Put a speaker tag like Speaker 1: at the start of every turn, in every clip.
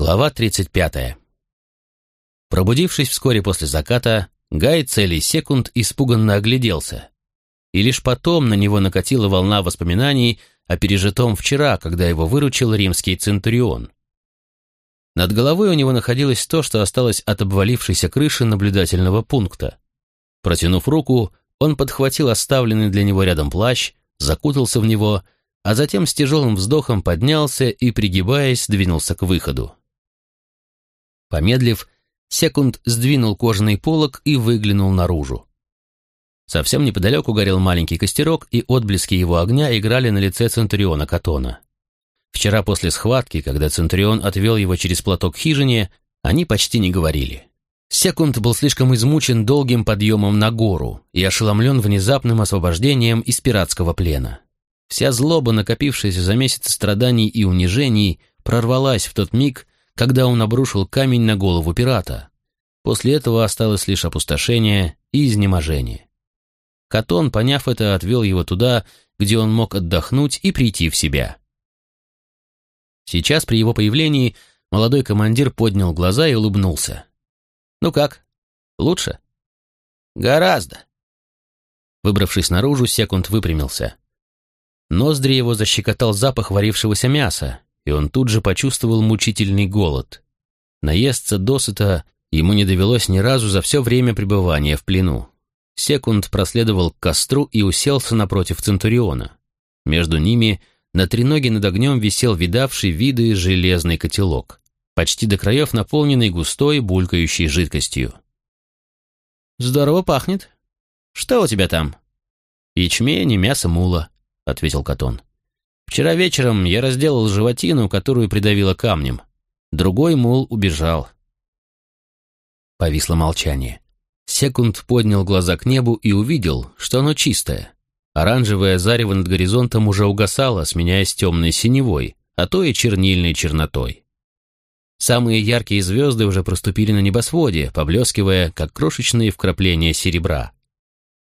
Speaker 1: Глава 35. Пробудившись вскоре после заката, Гай целый секунд испуганно огляделся. И лишь потом на него накатила волна воспоминаний о пережитом вчера, когда его выручил римский центурион. Над головой у него находилось то, что осталось от обвалившейся крыши наблюдательного пункта. Протянув руку, он подхватил оставленный для него рядом плащ, закутался в него, а затем с тяжелым вздохом поднялся и, пригибаясь, двинулся к выходу. Помедлив, секунд сдвинул кожаный полог и выглянул наружу. Совсем неподалеку горел маленький костерок, и отблески его огня играли на лице Центуриона Катона. Вчера после схватки, когда Центурион отвел его через платок к хижине, они почти не говорили. Секунд был слишком измучен долгим подъемом на гору и ошеломлен внезапным освобождением из пиратского плена. Вся злоба, накопившаяся за месяцы страданий и унижений, прорвалась в тот миг, когда он обрушил камень на голову пирата. После этого осталось лишь опустошение и изнеможение. Катон, поняв это, отвел его туда, где он мог отдохнуть и прийти в себя. Сейчас при его появлении молодой командир поднял глаза и улыбнулся. «Ну как? Лучше?» «Гораздо». Выбравшись наружу, секунд выпрямился. Ноздри его защекотал запах варившегося мяса, и он тут же почувствовал мучительный голод. Наесться досыта ему не довелось ни разу за все время пребывания в плену. Секунд проследовал к костру и уселся напротив Центуриона. Между ними на треноге над огнем висел видавший виды железный котелок, почти до краев наполненный густой булькающей жидкостью. «Здорово пахнет. Что у тебя там?» «Ячмень и мясо мула», — ответил Катон. Вчера вечером я разделал животину, которую придавило камнем. Другой мул убежал. Повисло молчание. Секунд поднял глаза к небу и увидел, что оно чистое. Оранжевое зарево над горизонтом уже угасало, сменяясь темной синевой, а то и чернильной чернотой. Самые яркие звезды уже проступили на небосводе, поблескивая, как крошечные вкрапления серебра.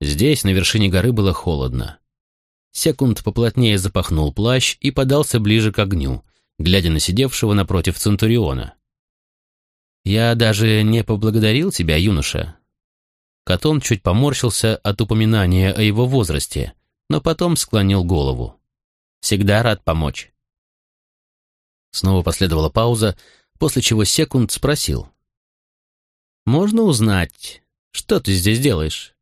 Speaker 1: Здесь, на вершине горы, было холодно. Секунд поплотнее запахнул плащ и подался ближе к огню, глядя на сидевшего напротив Центуриона. «Я даже не поблагодарил тебя, юноша». Катон чуть поморщился от упоминания о его возрасте, но потом склонил голову. «Всегда рад помочь». Снова последовала пауза, после чего Секунд спросил. «Можно узнать, что ты здесь делаешь?»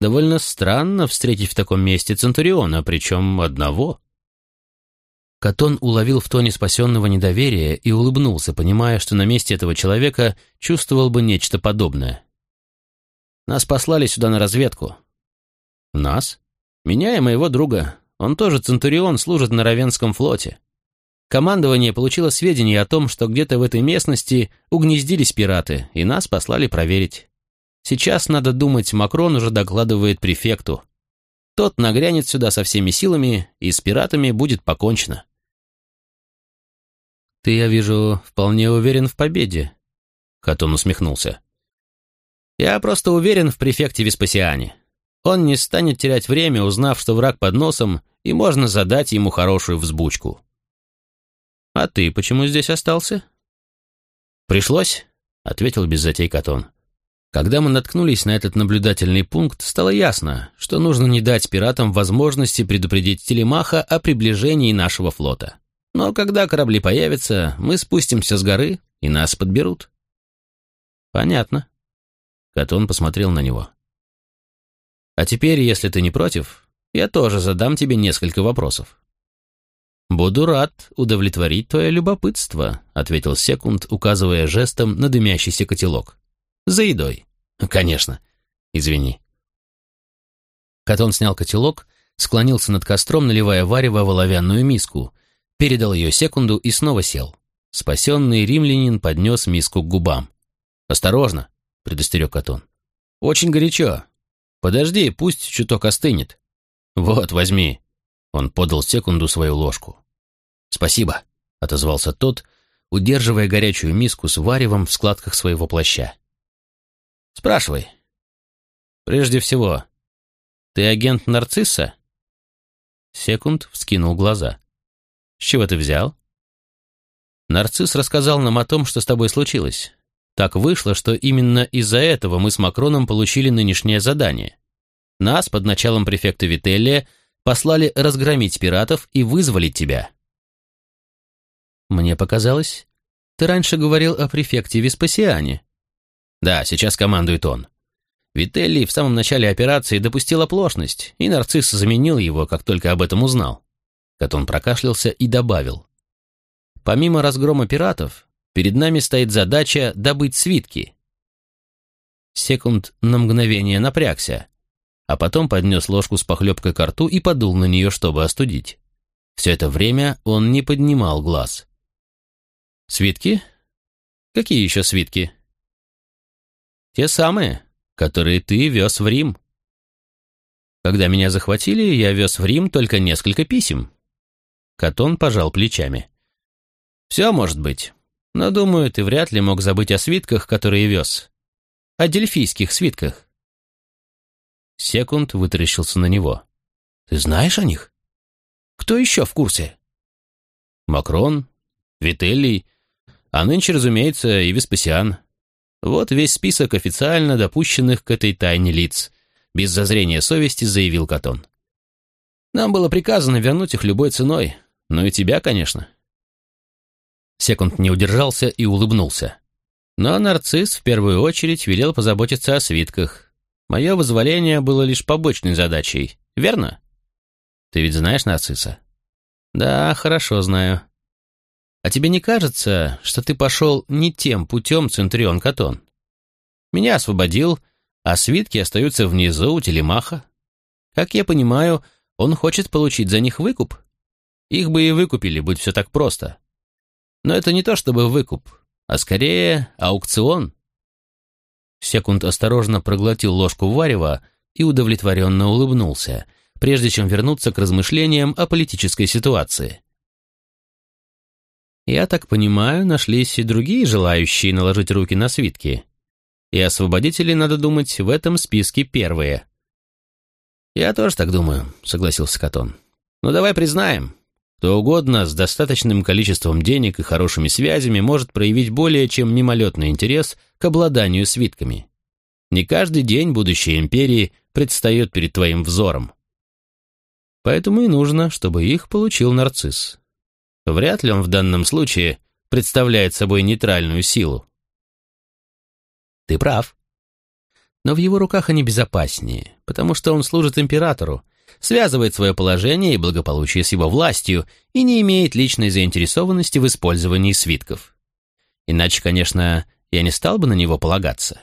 Speaker 1: Довольно странно встретить в таком месте Центуриона, причем одного. Катон уловил в тоне спасенного недоверие и улыбнулся, понимая, что на месте этого человека чувствовал бы нечто подобное. «Нас послали сюда на разведку». «Нас?» «Меня и моего друга. Он тоже Центурион, служит на Равенском флоте. Командование получило сведения о том, что где-то в этой местности угнездились пираты, и нас послали проверить. Сейчас, надо думать, Макрон уже докладывает префекту. Тот нагрянет сюда со всеми силами, и с пиратами будет покончено. «Ты, я вижу, вполне уверен в победе», — Катон усмехнулся. «Я просто уверен в префекте Веспасиане. Он не станет терять время, узнав, что враг под носом, и можно задать ему хорошую взбучку». «А ты почему здесь остался?» «Пришлось», — ответил без затей Катон. Когда мы наткнулись на этот наблюдательный пункт, стало ясно, что нужно не дать пиратам возможности предупредить Телемаха о приближении нашего флота. Но когда корабли появятся, мы спустимся с горы, и нас подберут. Понятно. Катон посмотрел на него. А теперь, если ты не против, я тоже задам тебе несколько вопросов. «Буду рад удовлетворить твое любопытство», — ответил Секунд, указывая жестом на дымящийся котелок. «За едой». «Конечно. Извини». Катон снял котелок, склонился над костром, наливая варево в оловянную миску, передал ее секунду и снова сел. Спасенный римлянин поднес миску к губам. «Осторожно», — предостерег Катон. «Очень горячо. Подожди, пусть чуток остынет». «Вот, возьми». Он подал секунду свою ложку. «Спасибо», — отозвался тот, удерживая горячую миску с варевом в складках своего плаща. Спрашивай. Прежде всего, ты агент Нарцисса? Секунд вскинул глаза. С чего ты взял? Нарцисс рассказал нам о том, что с тобой случилось. Так вышло, что именно из-за этого мы с Макроном получили нынешнее задание. Нас, под началом префекта Вителлия, послали разгромить пиратов и вызволить тебя. Мне показалось, ты раньше говорил о префекте Веспасиане. Да, сейчас командует он. Вителли в самом начале операции допустил оплошность, и нарцисс заменил его, как только об этом узнал. Катон прокашлялся и добавил. Помимо разгрома пиратов, перед нами стоит задача добыть свитки. Секунд на мгновение напрягся, а потом поднес ложку с похлебкой к рту и подул на нее, чтобы остудить. Все это время он не поднимал глаз. «Свитки? Какие еще свитки?» «Те самые, которые ты вез в Рим. Когда меня захватили, я вез в Рим только несколько писем. Катон пожал плечами. Все может быть, но, думаю, ты вряд ли мог забыть о свитках, которые вез. О дельфийских свитках. Секунд вытаращился на него. Ты знаешь о них? Кто еще в курсе? Макрон, Вителлий, а нынче, разумеется, и Веспасиан. Вот весь список официально допущенных к этой тайне лиц. Без зазрения совести заявил Катон. Нам было приказано вернуть их любой ценой. Ну и тебя, конечно. Секунд не удержался и улыбнулся. Но нарцисс в первую очередь велел позаботиться о свитках. Мое вызволение было лишь побочной задачей, верно? Ты ведь знаешь нарцисса? Да, хорошо знаю. А тебе не кажется, что ты пошел не тем путем, Центурион Катон? Меня освободил, а свитки остаются внизу у телемаха. Как я понимаю, он хочет получить за них выкуп. Их бы и выкупили, будь все так просто. Но это не то чтобы выкуп, а скорее аукцион. Секунд осторожно проглотил ложку варева и удовлетворенно улыбнулся, прежде чем вернуться к размышлениям о политической ситуации. Я так понимаю, нашлись и другие желающие наложить руки на свитки. И освободители, надо думать, в этом списке первые. Я тоже так думаю, согласился Катон. Но давай признаем, кто угодно с достаточным количеством денег и хорошими связями может проявить более чем мимолетный интерес к обладанию свитками. Не каждый день будущей империи предстает перед твоим взором. Поэтому и нужно, чтобы их получил нарцисс. Вряд ли он в данном случае представляет собой нейтральную силу. Ты прав. Но в его руках они безопаснее, потому что он служит императору, связывает свое положение и благополучие с его властью и не имеет личной заинтересованности в использовании свитков. Иначе, конечно, я не стал бы на него полагаться.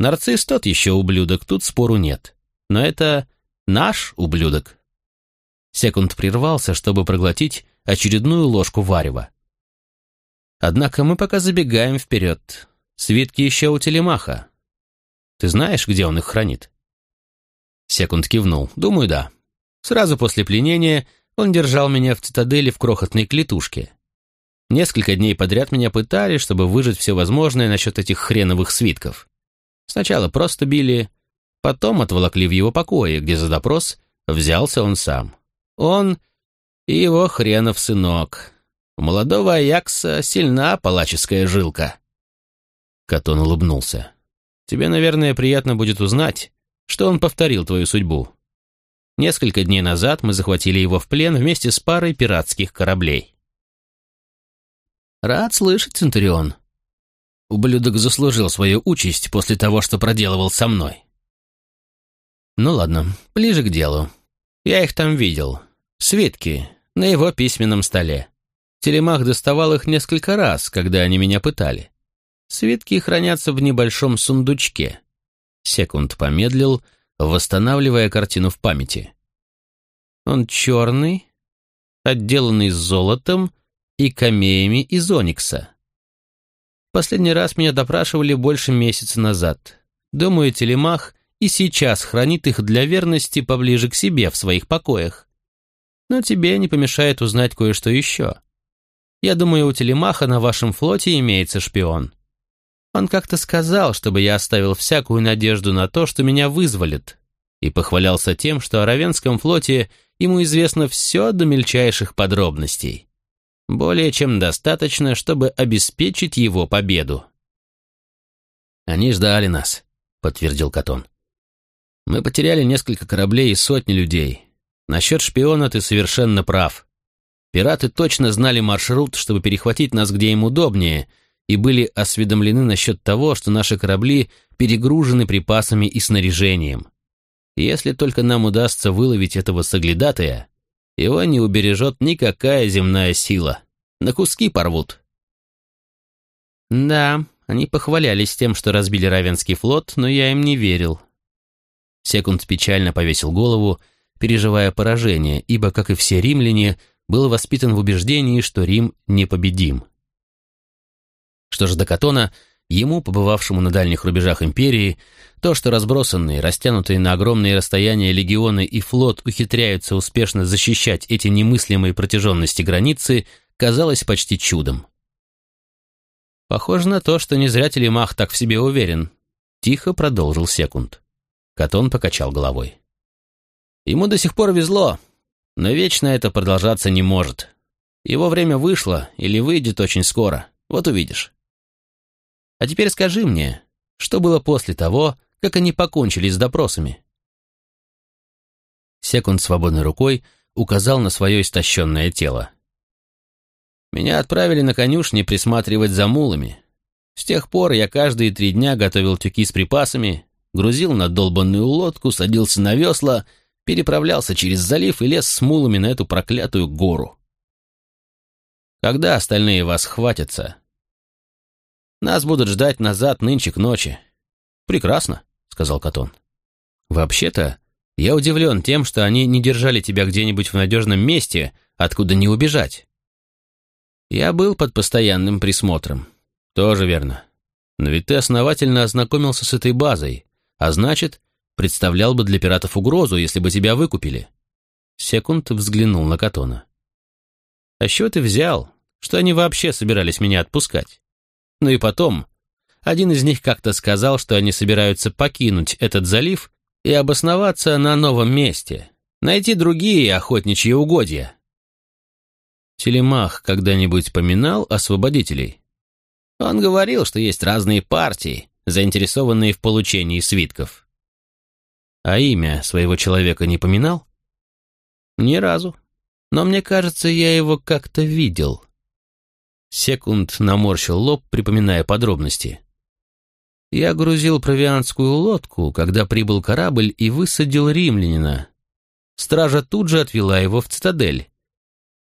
Speaker 1: Нарцисс тот еще ублюдок, тут спору нет. Но это наш ублюдок. Секунд прервался, чтобы проглотить очередную ложку варева. Однако мы пока забегаем вперед. Свитки еще у телемаха. Ты знаешь, где он их хранит? Секунд кивнул. Думаю, да. Сразу после пленения он держал меня в цитадели в крохотной клетушке. Несколько дней подряд меня пытали, чтобы выжать все возможное насчет этих хреновых свитков. Сначала просто били, потом отволокли в его покое, где за допрос взялся он сам. Он и его хренов сынок. У молодого Аякса сильна палаческая жилка. Катон улыбнулся. Тебе, наверное, приятно будет узнать, что он повторил твою судьбу. Несколько дней назад мы захватили его в плен вместе с парой пиратских кораблей. Рад слышать, Центурион. Ублюдок заслужил свою участь после того, что проделывал со мной. Ну ладно, ближе к делу. Я их там видел. Свитки, на его письменном столе. Телемах доставал их несколько раз, когда они меня пытали. Свитки хранятся в небольшом сундучке. Секунд помедлил, восстанавливая картину в памяти. Он черный, отделанный золотом и камеями из оникса. Последний раз меня допрашивали больше месяца назад. Думаю, Телемах и сейчас хранит их для верности поближе к себе в своих покоях. Но тебе не помешает узнать кое-что еще. Я думаю, у Телемаха на вашем флоте имеется шпион. Он как-то сказал, чтобы я оставил всякую надежду на то, что меня вызволят, и похвалялся тем, что о Равенском флоте ему известно все до мельчайших подробностей. Более чем достаточно, чтобы обеспечить его победу. «Они ждали нас», — подтвердил Катон. «Мы потеряли несколько кораблей и сотни людей. Насчет шпиона ты совершенно прав. Пираты точно знали маршрут, чтобы перехватить нас где им удобнее, и были осведомлены насчет того, что наши корабли перегружены припасами и снаряжением. Если только нам удастся выловить этого соглядатая, его не убережет никакая земная сила. На куски порвут. Да, они похвалялись тем, что разбили Равенский флот, но я им не верил. Секунд печально повесил голову, переживая поражение, ибо, как и все римляне, был воспитан в убеждении, что Рим непобедим. Что же до Катона, ему, побывавшему на дальних рубежах империи, то, что разбросанные, растянутые на огромные расстояния легионы и флот ухитряются успешно защищать эти немыслимые протяженности границы, казалось почти чудом. «Похоже на то, что не зря Телемах так в себе уверен», — тихо продолжил Секунд. Катон покачал головой. «Ему до сих пор везло, но вечно это продолжаться не может. Его время вышло или выйдет очень скоро, вот увидишь. А теперь скажи мне, что было после того, как они покончили с допросами?» Секунд свободной рукой указал на свое истощенное тело. Меня отправили на конюшни присматривать за мулами. С тех пор я каждые три дня готовил тюки с припасами, грузил на долбанную лодку, садился на весла, переправлялся через залив и лез с мулами на эту проклятую гору. Когда остальные вас хватятся? Нас будут ждать назад нынче к ночи. Прекрасно, сказал Катон. Вообще-то, я удивлен тем, что они не держали тебя где-нибудь в надежном месте, откуда не убежать. Я был под постоянным присмотром. Тоже верно. Но ведь ты основательно ознакомился с этой базой, а значит, представлял бы для пиратов угрозу, если бы тебя выкупили. Секунд взглянул на Катона. А что ты взял, что они вообще собирались меня отпускать? Ну и потом, один из них как-то сказал, что они собираются покинуть этот залив и обосноваться на новом месте, найти другие охотничьи угодья. Телемах когда-нибудь поминал освободителей? Он говорил, что есть разные партии, заинтересованные в получении свитков. А имя своего человека не поминал? Ни разу. Но мне кажется, я его как-то видел. Секунд наморщил лоб, припоминая подробности. Я грузил провианскую лодку, когда прибыл корабль и высадил римлянина. Стража тут же отвела его в цитадель.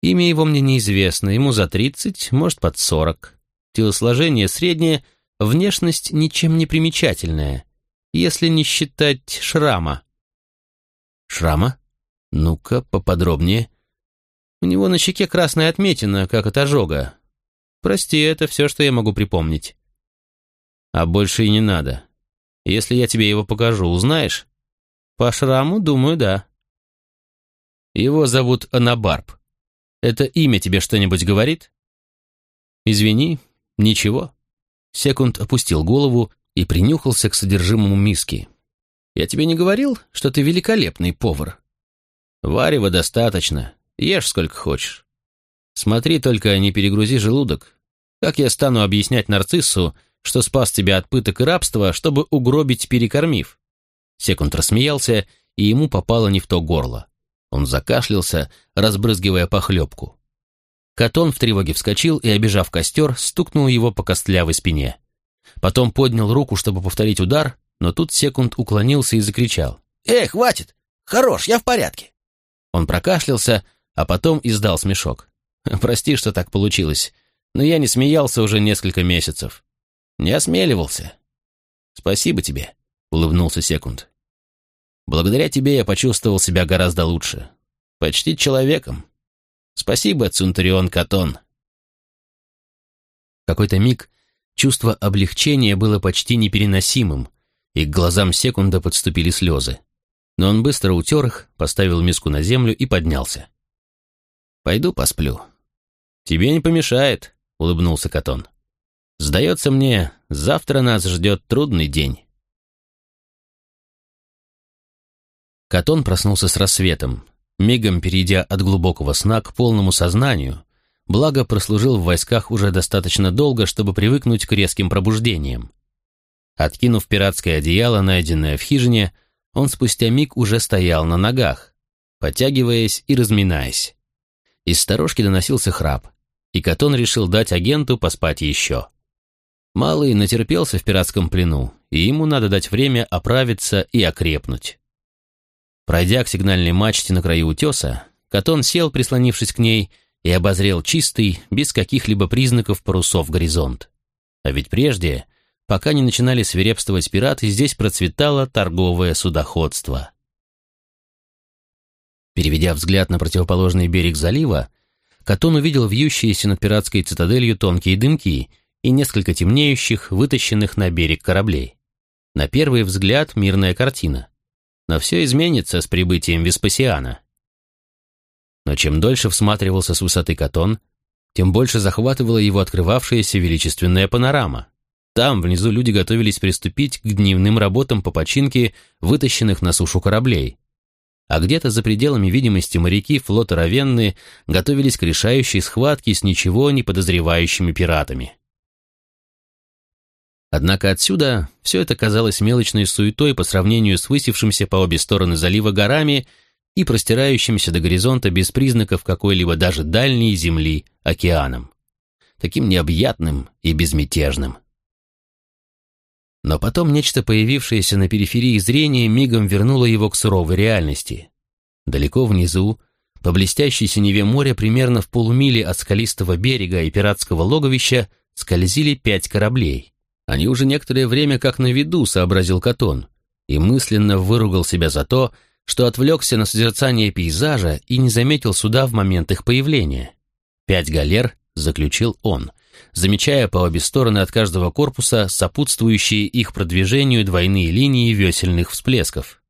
Speaker 1: Имя его мне неизвестно, ему за тридцать, может, под сорок. Телосложение среднее, внешность ничем не примечательная, если не считать шрама. Шрама? Ну-ка, поподробнее. У него на щеке красная отметина, как от ожога. Прости, это все, что я могу припомнить. А больше и не надо. Если я тебе его покажу, узнаешь? По шраму, думаю, да. Его зовут Анабарб. Это имя тебе что-нибудь говорит? Извини, ничего. Секунд опустил голову и принюхался к содержимому миски. Я тебе не говорил, что ты великолепный повар? Варева достаточно, ешь сколько хочешь. Смотри только, не перегрузи желудок. Как я стану объяснять нарциссу, что спас тебя от пыток и рабства, чтобы угробить, перекормив?» Секунд рассмеялся, и ему попало не в то горло. Он закашлялся, разбрызгивая похлебку. Катон в тревоге вскочил и, обижав костер, стукнул его по костлявой спине. Потом поднял руку, чтобы повторить удар, но тут Секунд уклонился и закричал. «Эй, хватит! Хорош, я в порядке!» Он прокашлялся, а потом издал смешок. «Прости, что так получилось, но я не смеялся уже несколько месяцев. Не осмеливался. Спасибо тебе, улыбнулся Секунд. Благодаря тебе я почувствовал себя гораздо лучше. Почти человеком. Спасибо, Цунтарион Катон. Какой-то миг чувство облегчения было почти непереносимым, и к глазам Секунда подступили слезы. Но он быстро утер их, поставил миску на землю и поднялся. «Пойду посплю». «Тебе не помешает», — улыбнулся Катон. Сдается мне, завтра нас ждет трудный день. Катон проснулся с рассветом, мигом перейдя от глубокого сна к полному сознанию, благо прослужил в войсках уже достаточно долго, чтобы привыкнуть к резким пробуждениям. Откинув пиратское одеяло, найденное в хижине, он спустя миг уже стоял на ногах, подтягиваясь и разминаясь. Из сторожки доносился храп, и Катон решил дать агенту поспать еще. Малый натерпелся в пиратском плену, и ему надо дать время оправиться и окрепнуть. Пройдя к сигнальной мачте на краю утеса, Катон сел, прислонившись к ней, и обозрел чистый, без каких-либо признаков парусов горизонт. А ведь прежде, пока не начинали свирепствовать пираты, здесь процветало торговое судоходство. Переведя взгляд на противоположный берег залива, Катон увидел вьющиеся над пиратской цитаделью тонкие дымки и несколько темнеющих, вытащенных на берег кораблей. На первый взгляд мирная картина. Но все изменится с прибытием Веспасиана. Но чем дольше всматривался с высоты Катон, тем больше захватывала его открывавшаяся величественная панорама. Там, внизу, люди готовились приступить к дневным работам по починке вытащенных на сушу кораблей. А где-то за пределами видимости моряки флота Равенны готовились к решающей схватке с ничего не подозревающими пиратами. Однако отсюда все это казалось мелочной суетой по сравнению с высевшимся по обе стороны залива горами и простирающимся до горизонта без признаков какой-либо даже дальней земли океаном. Таким необъятным и безмятежным. Но потом нечто, появившееся на периферии зрения, мигом вернуло его к суровой реальности. Далеко внизу, по блестящей синеве моря, примерно в полумиле от скалистого берега и пиратского логовища, скользили пять кораблей. Они уже некоторое время как на виду, сообразил Катон, и мысленно выругал себя за то, что отвлекся на созерцание пейзажа и не заметил суда в момент их появления. «Пять галер», — заключил он, замечая по обе стороны от каждого корпуса сопутствующие их продвижению двойные линии весельных всплесков.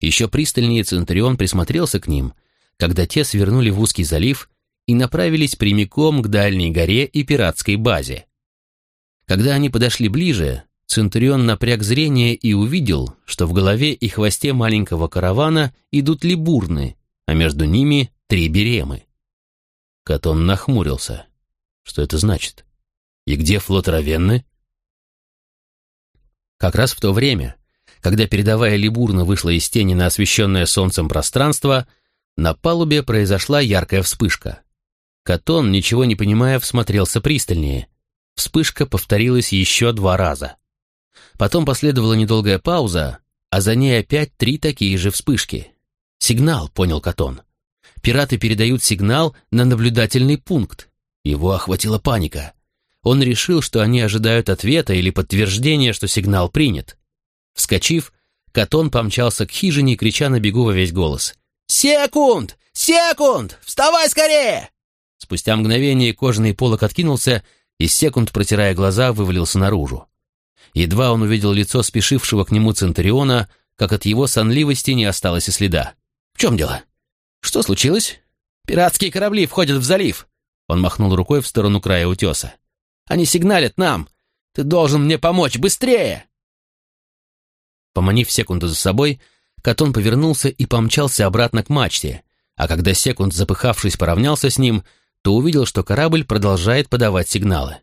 Speaker 1: Еще пристальнее Центурион присмотрелся к ним, когда те свернули в узкий залив и направились прямиком к дальней горе и пиратской базе. Когда они подошли ближе, Центурион напряг зрение и увидел, что в голове и хвосте маленького каравана идут либурны, а между ними три беремы. Катон нахмурился. Что это значит? И где флот Равенны? Как раз в то время, когда передовая либурна вышла из тени на освещенное солнцем пространство, на палубе произошла яркая вспышка. Катон, ничего не понимая, всмотрелся пристальнее. Вспышка повторилась еще два раза. Потом последовала недолгая пауза, а за ней опять три такие же вспышки. «Сигнал», — понял Катон. «Пираты передают сигнал на наблюдательный пункт». Его охватила паника. Он решил, что они ожидают ответа или подтверждения, что сигнал принят. Вскочив, Катон помчался к хижине, крича на бегу во весь голос. «Секунд! Секунд! Вставай скорее!» Спустя мгновение кожаный полок откинулся, и секунд, протирая глаза, вывалился наружу. Едва он увидел лицо спешившего к нему Центуриона, как от его сонливости не осталось и следа. «В чем дело? Что случилось? Пиратские корабли входят в залив!» Он махнул рукой в сторону края утеса. «Они сигналят нам! Ты должен мне помочь! Быстрее!» Поманив секунду за собой, Катон повернулся и помчался обратно к мачте, а когда секунд, запыхавшись, поравнялся с ним, то увидел, что корабль продолжает подавать сигналы.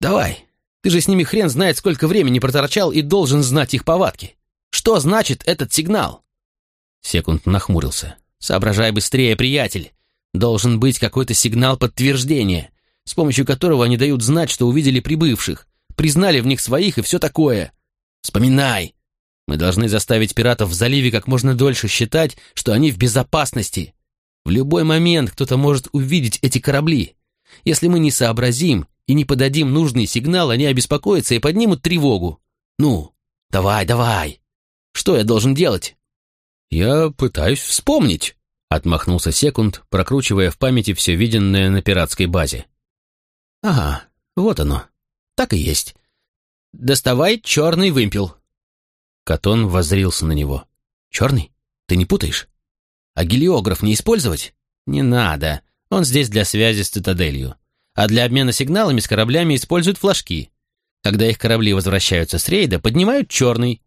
Speaker 1: «Давай, ты же с ними хрен знает, сколько времени проторчал и должен знать их повадки. Что значит этот сигнал?» Секунд нахмурился. «Соображай быстрее, приятель. Должен быть какой-то сигнал подтверждения, с помощью которого они дают знать, что увидели прибывших, признали в них своих и все такое. Вспоминай. Мы должны заставить пиратов в заливе как можно дольше считать, что они в безопасности. В любой момент кто-то может увидеть эти корабли. Если мы не сообразим, и не подадим нужный сигнал, они обеспокоятся и поднимут тревогу. Ну, давай, давай. Что я должен делать? Я пытаюсь вспомнить, отмахнулся секунд, прокручивая в памяти все виденное на пиратской базе. Ага, вот оно. Так и есть. Доставай черный вымпел. Катон воззрился на него. Черный? Ты не путаешь? А гелиограф не использовать? Не надо. Он здесь для связи с цитаделью а для обмена сигналами с кораблями используют флажки. Когда их корабли возвращаются с рейда, поднимают черный.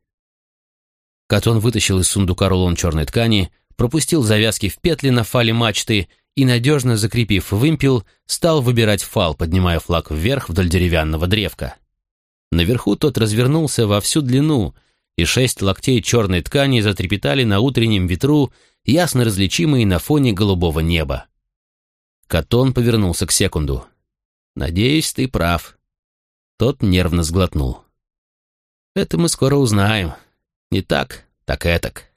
Speaker 1: Катон вытащил из сундука рулон черной ткани, пропустил завязки в петли на фале мачты и, надежно закрепив вымпел, стал выбирать фал, поднимая флаг вверх вдоль деревянного древка. Наверху тот развернулся во всю длину, и шесть локтей черной ткани затрепетали на утреннем ветру, ясно различимые на фоне голубого неба. Катон повернулся к секунду. «Надеюсь, ты прав». Тот нервно сглотнул. «Это мы скоро узнаем. Не так, так этак».